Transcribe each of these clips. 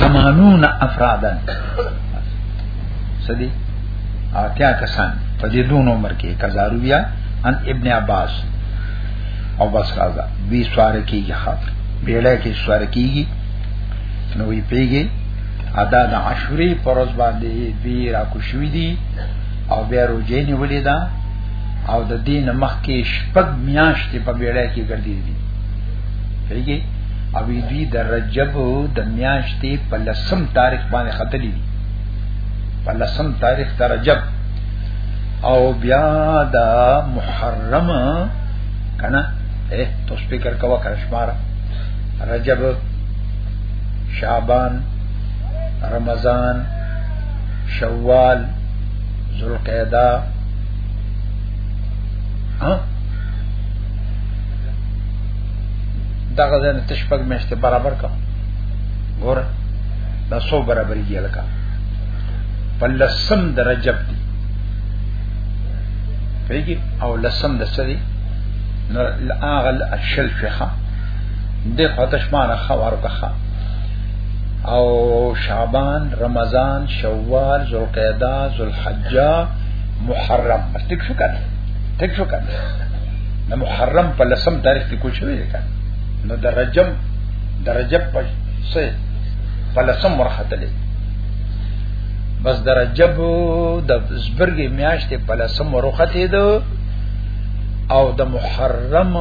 سمانون افرادن سدی آتیا کسان په دې دون عمر کې کزارو بیا ان ابن عباس او بس راځه بي سوار کیږي خاطر بیړه کې سوار کیږي نو وی پیږي ادا د عاشوري پرز باندې دی را کوشوي دي او بیا روزه نیولې ده او د دین مخ کې شپږ میاشتې په بیړه کې ګرځي دي پیږي او دوی د رجب د میاشتې په لسم تاریخ باندې خطلې دي په لسم تاریخ د رجب او بیا د محرم کنه اے تو سپیکر کوا کرشمار رجب شعبان رمضان شوال ذوالقعده ها دا غزنه تشپګ مشته برابر کا ګور دا سو برابر یې لکه په لسم د رجب دی پیږي او لسم د سری نو اغل اشل فخه د فتشمان خبر کخه او شعبان رمضان شوال ذوالقعده ذوالحجه محرم بس ټیک شو کنه ټیک شو کنه د محرم په لسم تاریخ کې کوچ وی کنه نو د رجب د رجب په سه په لسم ورخته لې بس د رجب د زبرګې میاشتې په لسم ورخته دو او د محرم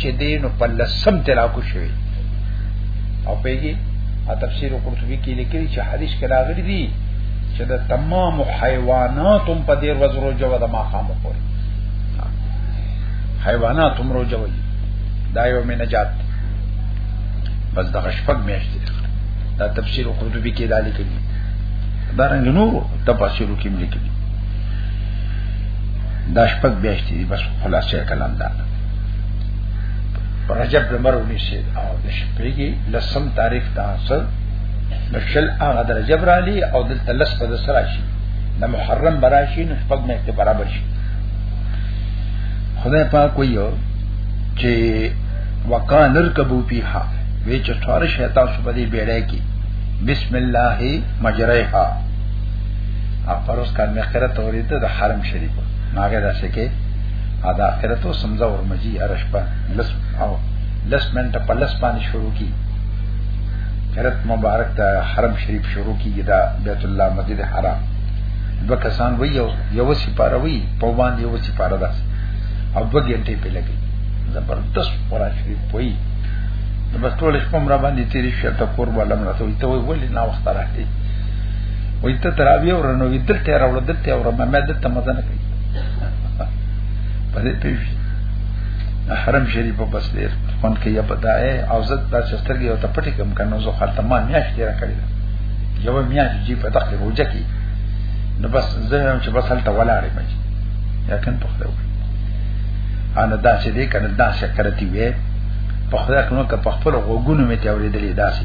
چې دینو په لسم تلاکو شوی او پیږي ا تفسیر قرطبی کې لیکلي چې حدیث کې راغلي دي چې د تمام حیوانات هم په دیر وزرو جو د ماقام پورې حیوانات هم روزه وي دا یو مې نجات دی بس دغه شپږ میاشتې دا تفسیر قرطبی کې دا لیکلي دا رنګ نور تفسیر کې لیکلي دا شپږ میاشتې دي بس خلاصې کلام دا پر رجب لمر ونیسي او د شپې کې لسم تاریخ دا اصل د شل هغه د رجب را لې او د تلس په سره شي د محرم براشي نو شپږ میاشتې برابر شي خدای پاک ویو چې وکا نرکبو پیها وی چې څوار شیطان سپدی بیړای کی بسم الله مجریها اپروس کار مې خیرت اوریده د حرم شریف ناګه داسې کې ادا اخرت او سمزا ورمجي ارش په لس او لس منټه په لس باندې شروع کی خیرت مبارک ته حرم شریف شروع کیږي دا بیت الله مسجد حرام دو کسان وی یو یو سپاره وی په باندې یو سپاره ده او دو غنټې په لګي زبردست قرآن شریف وی نو بس ټول شپه را باندې تیرې شو ته قرب علم راته وی ته وی ولې نا وخت راځي وای ته تراوی او رنو وی دلته راوړ دلته او رمه مې دلته مزه نه کوي په دې پیښه حرم شریف په بس ډیر فون کې یا بدای او زت دا چسترګي او ته پټی کم کنه زه خاطر ما میاش دی را کړی یو میاش جی په دغه روزه کې نو بس زه هم چې بس هلته ولاړې مې یا کن په خو انا دا چې دې کنه دا شکرتی وې په خدای کنه که په خپل غوګونو مې ته اورېدلې داسې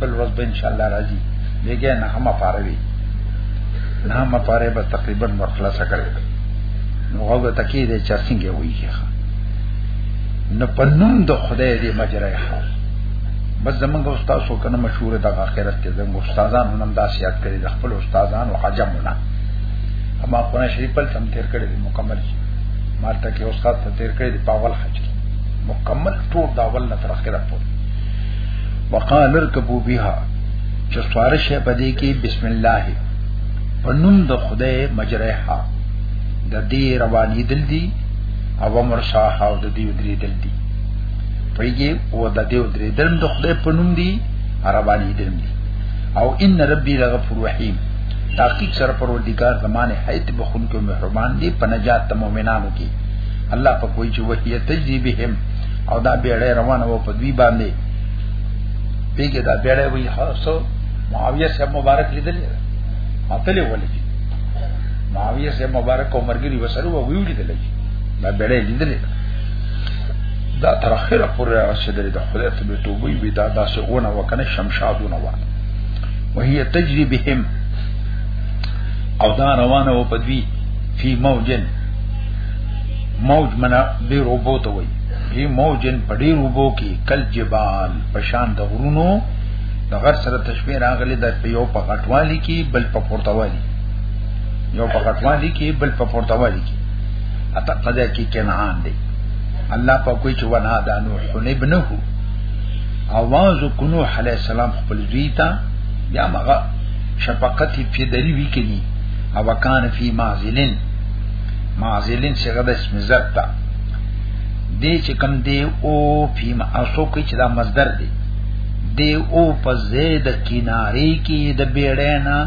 بل ورځ به ان شاء الله راځي دغه نه هم پاره وي نه هم پاره به تقریبا مرخلاص کړي نو هغه تکي دې چا څنګه وایي ښه نه پنوم د خدای دې مجرای ښه بس زمونږ استاد سو کنه مشهور د اخرت کې زمونږ استادان هم دا سیات کړي د خپل استادان او حجمونه اما قرآن شریف په تم تیر کړي مکمل مالته کې استاد ته تیر کړي په اول حج کې مکمل ټول دا اول نه تر اخره پورې وقال اركبوا بها چې سوار شه په دې کې بسم الله په نوم د خدای مجرها د دې رواني دل دي او امر شاه او د دې درې دل دي پېږي او د دې درې دل د خدای په نوم دي رواني دل دي او ان ربي لغفور رحيم تحقیق سره پروردگار زمانه حیت بخون کو مهربان دی په نجات د مؤمنانو کې الله په کوئی چې وحیت تجذبهم او دا بیړې روانه و په دوی باندې پیګه دا بیړې وی حسو معاویه سے مبارک لیدل ماتلې ولې معاویه سے مبارک او مرګري وسره و ویو لیدل دا بیړې لیدل دا تر اخره پورې رسیدلې د خدای ته به توبې وی دا داسې اونه وکنه شمشادونه و وهي تجري بهم او دا روانه و پدوی فی موجن موج منا دی روبوت وای فی موجن پډی روبو کی کل جبال پشان د غرونو د غر سره تشبیه راغلی د یو په غټوالی کی بل په پورتوالی یو په غټوالی کی بل په پورتوالی کی اته قضا کی کنعان دی الله په کوئی چې ونا د نوح ابنه اواز کنو علی السلام خپل دوی ته یا مغه شفقت فی دری وی کنی او کان فی معزلن معزلن څنګه د اسم زرتا دې چې کم دی او فيما اسو کې چې دا مصدر دی دی او په زید کیناری کې د بیړې نه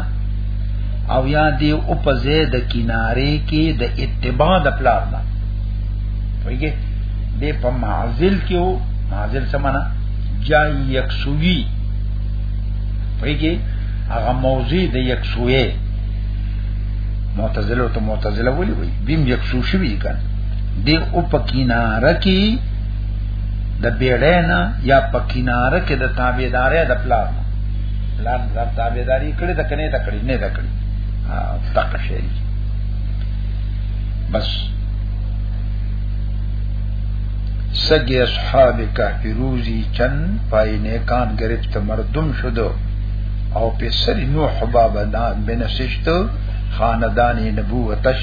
او یا دی او په زید کیناری کې د اتباع د پلان نه ویګه دې په معزل کې او معزل سمانا جای یک سوی ویګه هغه موضوع د یک سوی معتزله ته معتزله ولي وي بیم یک سوشي وی کنه دی او پکیناره کی د بیړینا یا پکیناره کې د تابعدارې د پلار پلار د تابعداري کړې د کنه د کړې نه د کړې تک شي بس سگی اصحاب کهف روزی چن پای نیکان گرفت مردم شدو او پسر نوح بابا بنسشتو خاندان نبوتش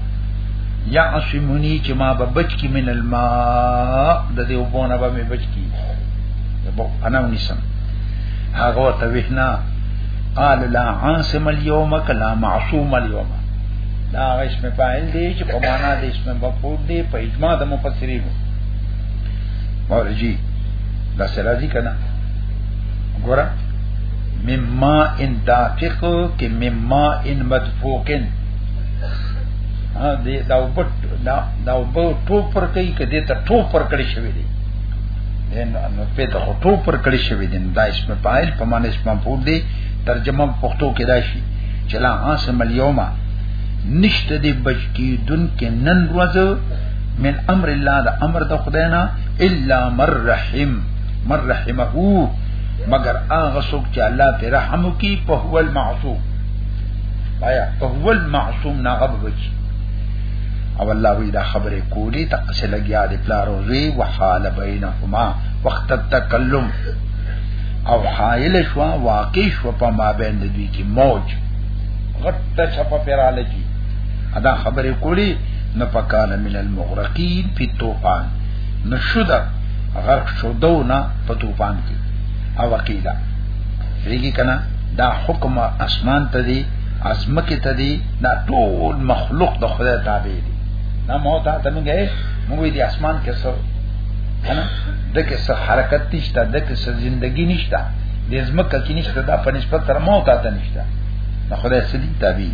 یا عصمونی چې ما به بچ کی من الماء د دې وبونه به مې بچ کی یبو انا ونسم هغه ته وینا قال لا عاصم اليوم کلا معصوم اليوم دا اسم فاعل دی چې په معنا د اسم مفعول دی په اجماع د مفسرین مورجی دا سره دي کنه ګوره مما ان دافق کې مما ان مدفوقن ها دې دا وبټ دا دا وب ټوپ پر کوي کدي ته ټوپ پر کړی شوی دی نو په ته ټوپ پر کړی شوی دی دا اسم فاعل په معنی اسم مفعول دی ترجمه پښتو کې راشي چې لا عاصم اليوم نشته دی بچکی دن کې نن ورځ من امر الله دا امر د خدای نه الا مر رحم مر رحمه مگر هغه څوک چې الله پر رحم کوي په هو المعصوم آیا فهو المعصوم ناغب بچی او الله وی دا خبره کولی تا اصل گیا دی پلار او زوی وحال بینهما وقت التکلم او حائل شو واقع شو په ما بین دوی کی موج غټه چپا پیراله کی ادا خبره کولی نو پکان من المغرقین فی طوفان نشد غرق شو دونا په طوفان کی او وقیلا ریگی کنا دا حکم اسمان ته دی ازمکه ته دی دا ټول مخلوق د خدای تابع دی دا مو ته ته موږ موږ دی اسمان کې څو کنه د کې څه حرکت نشته د کې څه ژوندۍ نشته د ازمکه کې نشته دا په نسبت تر مو ته ته نشته دا خدای سړي تابع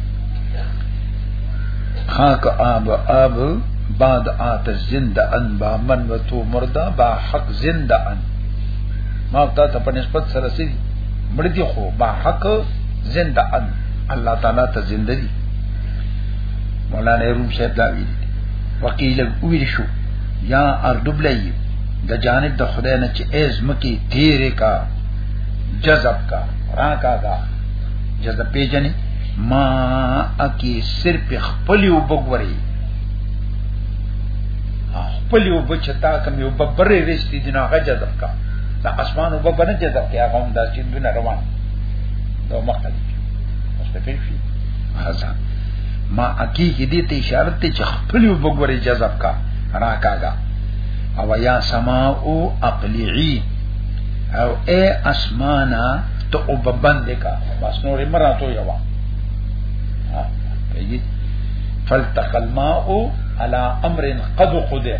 خاک آب آب بعد آت زنده ان با من و تو مرده با حق زنده ان ما تا ته په نسبت سره سړي مړ دي خو با حق زنده ان الله تعالی ته زنده دي مولانا روم صاحب دا ویلي وکیل ویل شو یا اردبلای د جانب د خدای نه چې ایز مکی تیرې کا جذب کا راکا کا جذب پیجنې ما اکی صرف خپل یو بګوري خپل یو بچتا کم یو ببرې رښتې دینه غجذب کا دا اسمان وب په نه جذب کې هغه هم دا سیندونه روان دا مخته دي مستفید شي هاذا ما اکی کې دې ته اشاره ته چې خپل وګوري جذب کا راکاګه او یا سما او اقلیعی او اے اسمانا تو او ببند کا بس نور مرا تو یوا ها فلتقل ماء على امر قد قدر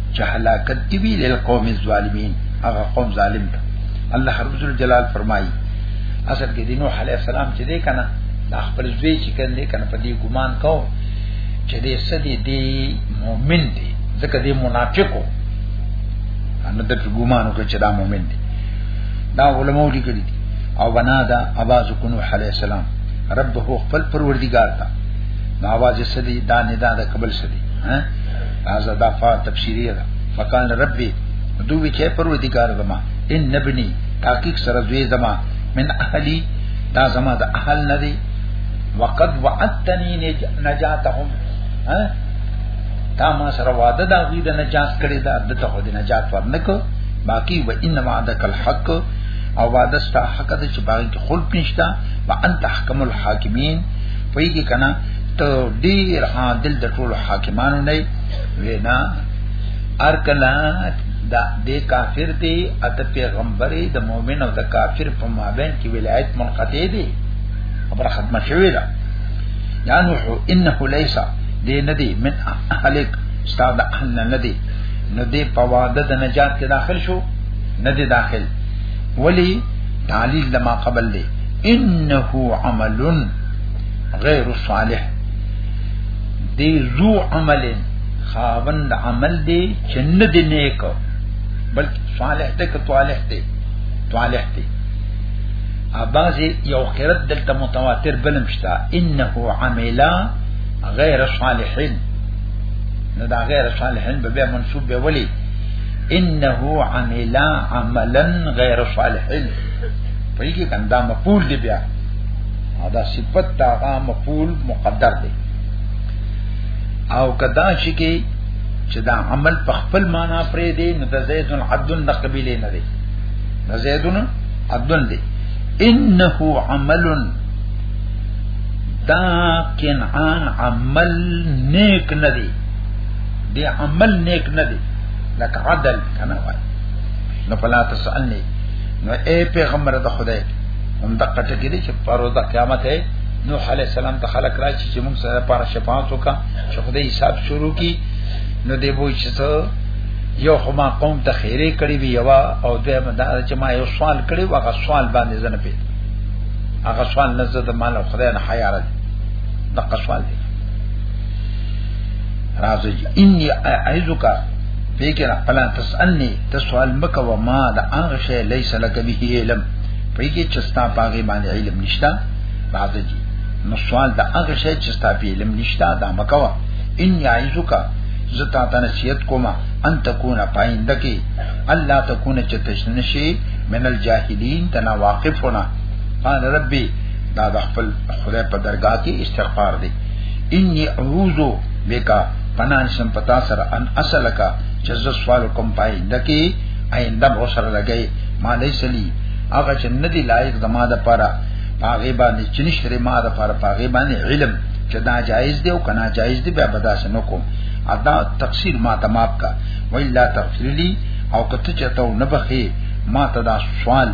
چې هلاکت دی وی للقوم الظالمین هغه قوم ظالم ده الله رب جلال فرمایي اصل کې د نوح علی السلام چې دی کنه دا خپل ځوی چې کنه دی کنه په دې ګمان کو چې دې سدي دی مؤمن دی ځکه دې منافقو ان د ګمان کو چې دا مؤمن دی دا علماء لیکلي دي او بنا دا आवाज کو نوح علی السلام رب هو خپل پروردگار تا نو आवाज سدي دا نه دا د قبل سدي ها هاذا دا فا تفسیریه ده فقال ربي دوی چې پروردگار زما ان نبني تحقیق سره دوی زما من اهلی دا زما د اهل نه دی وقد وعدتني نجاتهم ها تا ما سره وعده دا غي د نجات کړي دا د ته د نجات ورنکو باقی و ان وعدک الحق او وعده ستا حق د چې باغ کې خلق نشتا وانت احکم الحاکمین پویږي کنه ته ډیر عادل د ټولو حاکمانو نه وینا ارکلا دا د کافر دی اته پیغمبر د مؤمن او د کافر په مابین کې ولایت منقطع دی خبره ختمه شوې ده یا نوح انه ليس دی ندی من اهلک استاد اهل ندی نو دی په وعده د نجات کې داخل شو ندی داخل ولی تعلیل لما قبل دی انه عمل غیر صالح دی ذو عمل خاوند عمل دی چې نه دی نیک بلکې صالح دی که صالح دی صالح دی اباز یو قرات دلته متواتر بلم شتا انه عملا غیر صالحین نو دا غیر صالحین به منسوب به ولی انه عملا عملا غیر صالحین په یی کې کنده مقبول دی بیا دا صفت دا هغه مفعول مقدر دی او کدا شي کې چې دا عمل په خپل معنا پرې دی نو د زیدون عدن د قبيله نه دی د زیدون عدن دی انه عمل دا کنعان عمل نیک نه دی دی عمل نیک نه دی لکه عدل کنه وای نو فلا تسالنی نو اے پیغمبر د خدای هم د قټه کې دي چې پرو د قیامت ہے نوح علی السلام ته خلق را چې موږ سره لپاره شفاعت وکا چې خدای حساب شروع کی نو دی وای چې ته یو خو ما قوم ته خیره کړی وی یوا او دویم دا چې ما یو سوال کړی و هغه سوال باندې زنه پی هغه سوال نه زه د مال خدای نه حیارت د قصوال دی راځي انی اعذک بیکره فلا تسالنی تسوال مکه و ما د هغه شی لیس لک به علم پېږي چې ستا باغې باندې علم نشته بعد دي نو سوال دا هغه شی چې ستا په علم نشته دا مکوا ان یعذک زتا ته نصیحت کوم ان تکون پاینده کې الله تکون چې تشنشي من الجاهلین تنا واقفنا قال ربي دا د خپل خدای په درگاه کې استغفار دی انی اعوذ بکا پنان سم پتا سره ان اصلکا چې ز سوال کوم پای دکی آینده به سره لګی ما لیس لی هغه چې نه دی لایق زما د پاره پاغه باندې چې نشته ما د پاره پاغه باندې علم چې دا جایز دی او کنا جایز دی بیا بداس نه کوم ادا تفسیر ما ته ماپ کا ویلا تغفر لی او کته چې ته نه بخي ما ته دا سوال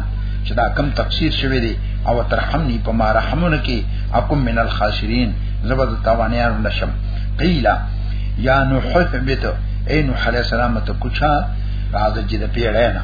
چې دا کم تفسیر شوی دی او ترحمنی په ما رحمونه کې اقم من الخاسرین زبد تاوانیان نشم قیلا یا نوح حبیت اے نوح علیہ السلام ته کوچا راځي د پیړې نه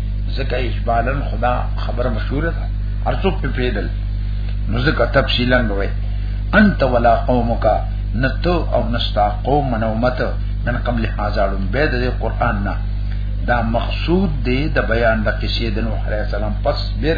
ځکه اجمالا خدا خبر مشهور ده هر څوک په پیدل نو ځکه تفصیلا وای انت ولا قومک نتو او نستا قوم من امت من قبل هذا لم بيد دي قران نه دا مقصود دی د بیان د قصې د نوح عليه السلام پس بر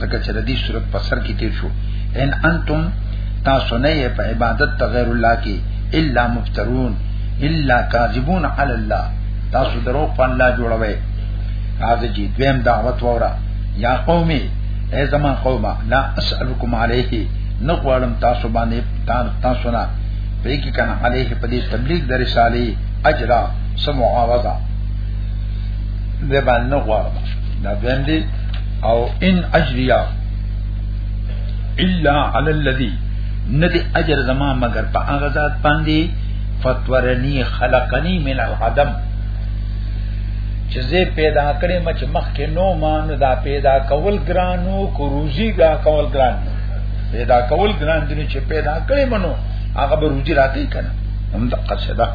لکه چې د دې صورت په سر کې تیر شو ان انتم تاسو نه په عبادت ته غیر الله کې الا مفترون الا کاذبون علی الله تاسو درو په الله جوړوي هغه جی دویم دعوت وره یا قومي ای زما قومه لا اسالکم علیه نو غواړم تاسو باندې تاسو نه پرې کې کنه علیه په دې تبلیغ د رسالې اجر سمو عوضا دې باندې غواړم دا دویم دی او ان اجریا الا علی الذی ندی اجر زما مگر په هغه ذات باندې فتورنی خلقنی من العدم چې زه پیدا کړې مچ مخ کې نو مان دا پیدا کول ګرانو کو روزي دا کول ګران پیدا کول ګران دي چې پیدا کړې منو هغه به روزي راکې کنه هم د قصدا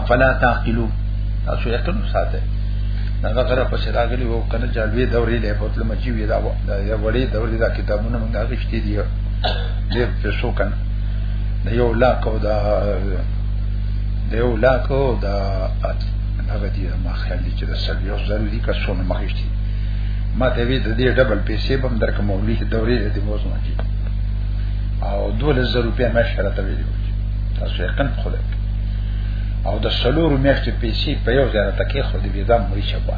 افلا تعقلوا تاسو یقین ساته دا غره په سره غلي وو کنه جالوی دورې له په تل مچي وی دا یا وړي دورې دا کتابونه موږ غشتي دي دې په سو کنه د یو لاکو دا د یو لاکو دا هغه دي ما خیال دي چې د سلویو زرو دي که څونه مخشتي ما ته وی د دې ډبل پیسې بم درک مولوی دورې دې موضوع دي او 2000 روپیا مې شرط ویلو تاسو یې کن خلک او د سلور میاشتې پیسې په یو ځای راته کې خو دې بیا دم وی شپه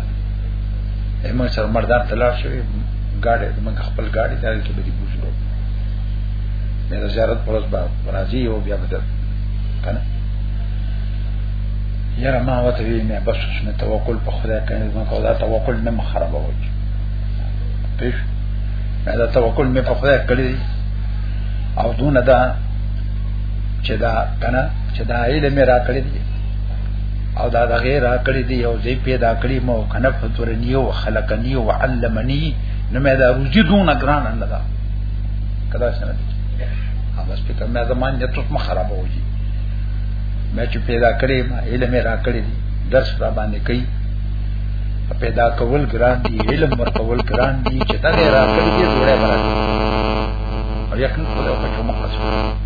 ایمه سره مردان تلار شوی ګاډي موږ خپل ګاډي ته کې به دې بوزلو مې د زیارت پر ورځ راځي او بیا به کنه یاره ما وته وی مې بس اوس مې توکل په خدای کړی ما کو دا توکل نه مخربه وږي پیش مې دا توکل مې په خدای کړی او دون دا چې دا کنه چې دا علم را کړی دی او دا د غیر را کړی دی او زی پیدا کړی مو کنه فطرنی او خلقنی او علمنی نو مې دا روجي دون ګران نه دا کدا څنګه دی هغه سپیکر مې زمان نه ټوټ مخ خراب وږي مې چې پیدا کړی ما علم را کړی دی درس را باندې کوي پیدا کول ګران دی علم ورکول ګران دی چې دا غیر را کړی دی ډوړې برابر او یقین خدای په کومه خاصه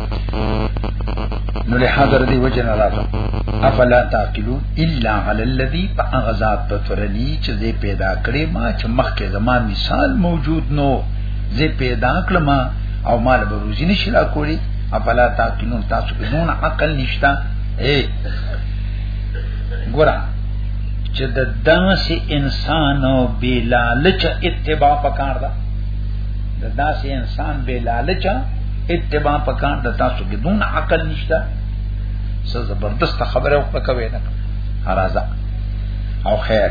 نو له حاضر دی وجه نه راځه افلا تعقلو الا على الذي فغزات تطرني چې زه پیدا کړې ما چې مخکې زما مثال موجود نو زه پیدا کړم او مال به روزي نشي را کولی افلا تعقلو تاسو په نون عقل نشتا اے ګورا چې د داسې انسان او بې لالچ اتباع پکار ده د داسې انسان بې لالچ اتباع پکان د تاسو کې دون عقل نشته څه زبردست خبره وکړه کوي نه راځه او خیر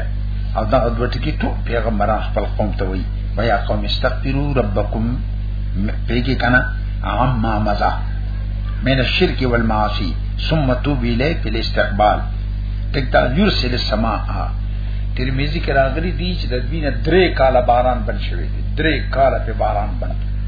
او دا د ټکی ټول پیغمبران خپل قوم ته وایي ويا قوم استغفروا ربکم پیګه کنا عما مزا من الشرك والمعاصي ثم توب الیه په استقبال تکتا یرسل السماء ترمذی کې راغلي دي چې د دینه درې کاله باران بن شوی دی درې کاله په باران بن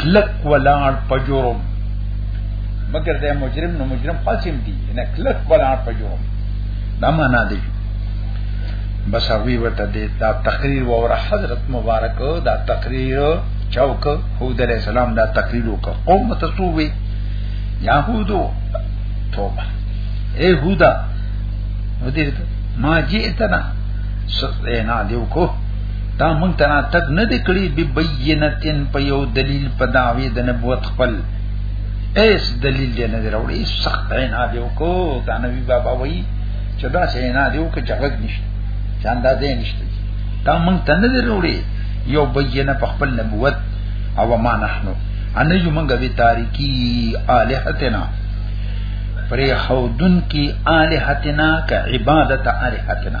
کلک ولاړ په جرم مګر دا مجرم نو مجرم قاسم دی نه کلک ولاړ په جرم دا معنا دی بس هغه ورته دی دا تقریر و اور حضرت مبارک دا تقریر چوک هود علیہ السلام دا تقریر وکړ قوم تسوی یهودو توبه اے هودا ودیرته ما جئتنا سطعنا دیو کو دا مونږ ته تک نه دی کړی به بینتن په یو دلیل په دعوی د نبوت خپل ایس دلیل دی نه دروړي سخت عینا دی وکړو دا نبی بابا وایي چې دا عینا دی وکړي چې غږ نشته چې اندازې نشته دا مونږ ته نه دروړي یو بینه په خپل نبوت او ما نحنو ان یو مونږ به تاریکی الہتنا پرې حودن کی الہتنا ک عبادت الہتنا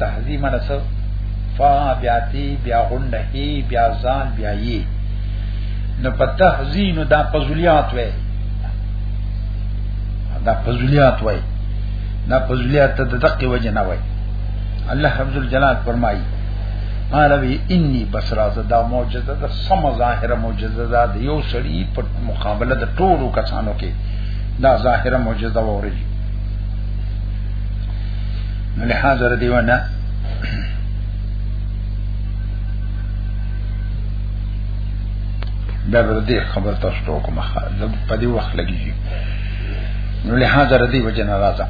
تهذیب معنی څه فا بیا تی بیا غنه هی بیا زال بیا یی نو په تهذیب دا پزولیات وې دا پزولیات وې دا پزولیات ته دقیق وجه نه وې الله رب الجلال فرمایي قال وی انی بصرا زدا معجزه ده سم ظاهر معجزه ده یو سړی په مقابله د ټولو کسانو کې دا ظاهر معجزه ووري نو له حاضر دیونه بیا به دې خبر تاسو ته کومه خاله په دې وخت لګیږي نو له حاضر دی وجه ناراضه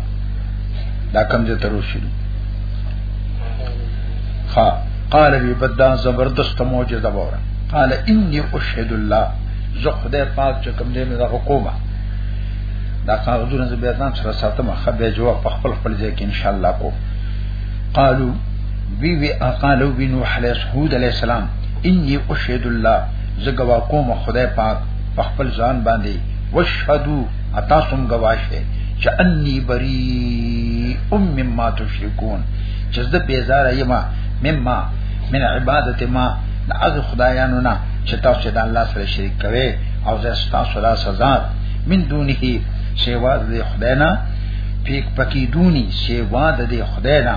دا کم دې تر وشلو ها قال بي بدا زبردست معجزه وره قال اني اشهد الله زه خدای پاک چې کوم دې نه حکومت دا کاغذونه زه به ځان سره ساتم خو به جواب په خپل خپل ځای کې ان شاء الله کو قالو وی وی اقالو بن نوح علیہ السلام علیہ السلام انی اشهد الله زه گوا کوم خدای پاک په خپل ځان باندې وشهدو اتاسم گواشه چې انی بری ام مما تشركون چې زه بیزار یم مما من عبادت ما د از خدایانو نه چې تاسو د الله سره شریک کوي او زه تاسو را سزا من دونه سوا د خدای نه پیک پکې دونی سوا د خدای نه